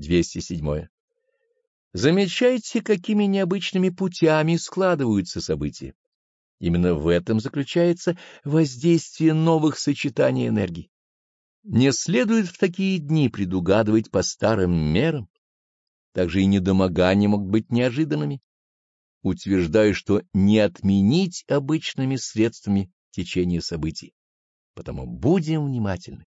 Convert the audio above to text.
207. Замечайте, какими необычными путями складываются события. Именно в этом заключается воздействие новых сочетаний энергий. Не следует в такие дни предугадывать по старым мерам. Также и недомогания могут быть неожиданными. Утверждаю, что не отменить обычными средствами течение событий. Потому будем внимательны.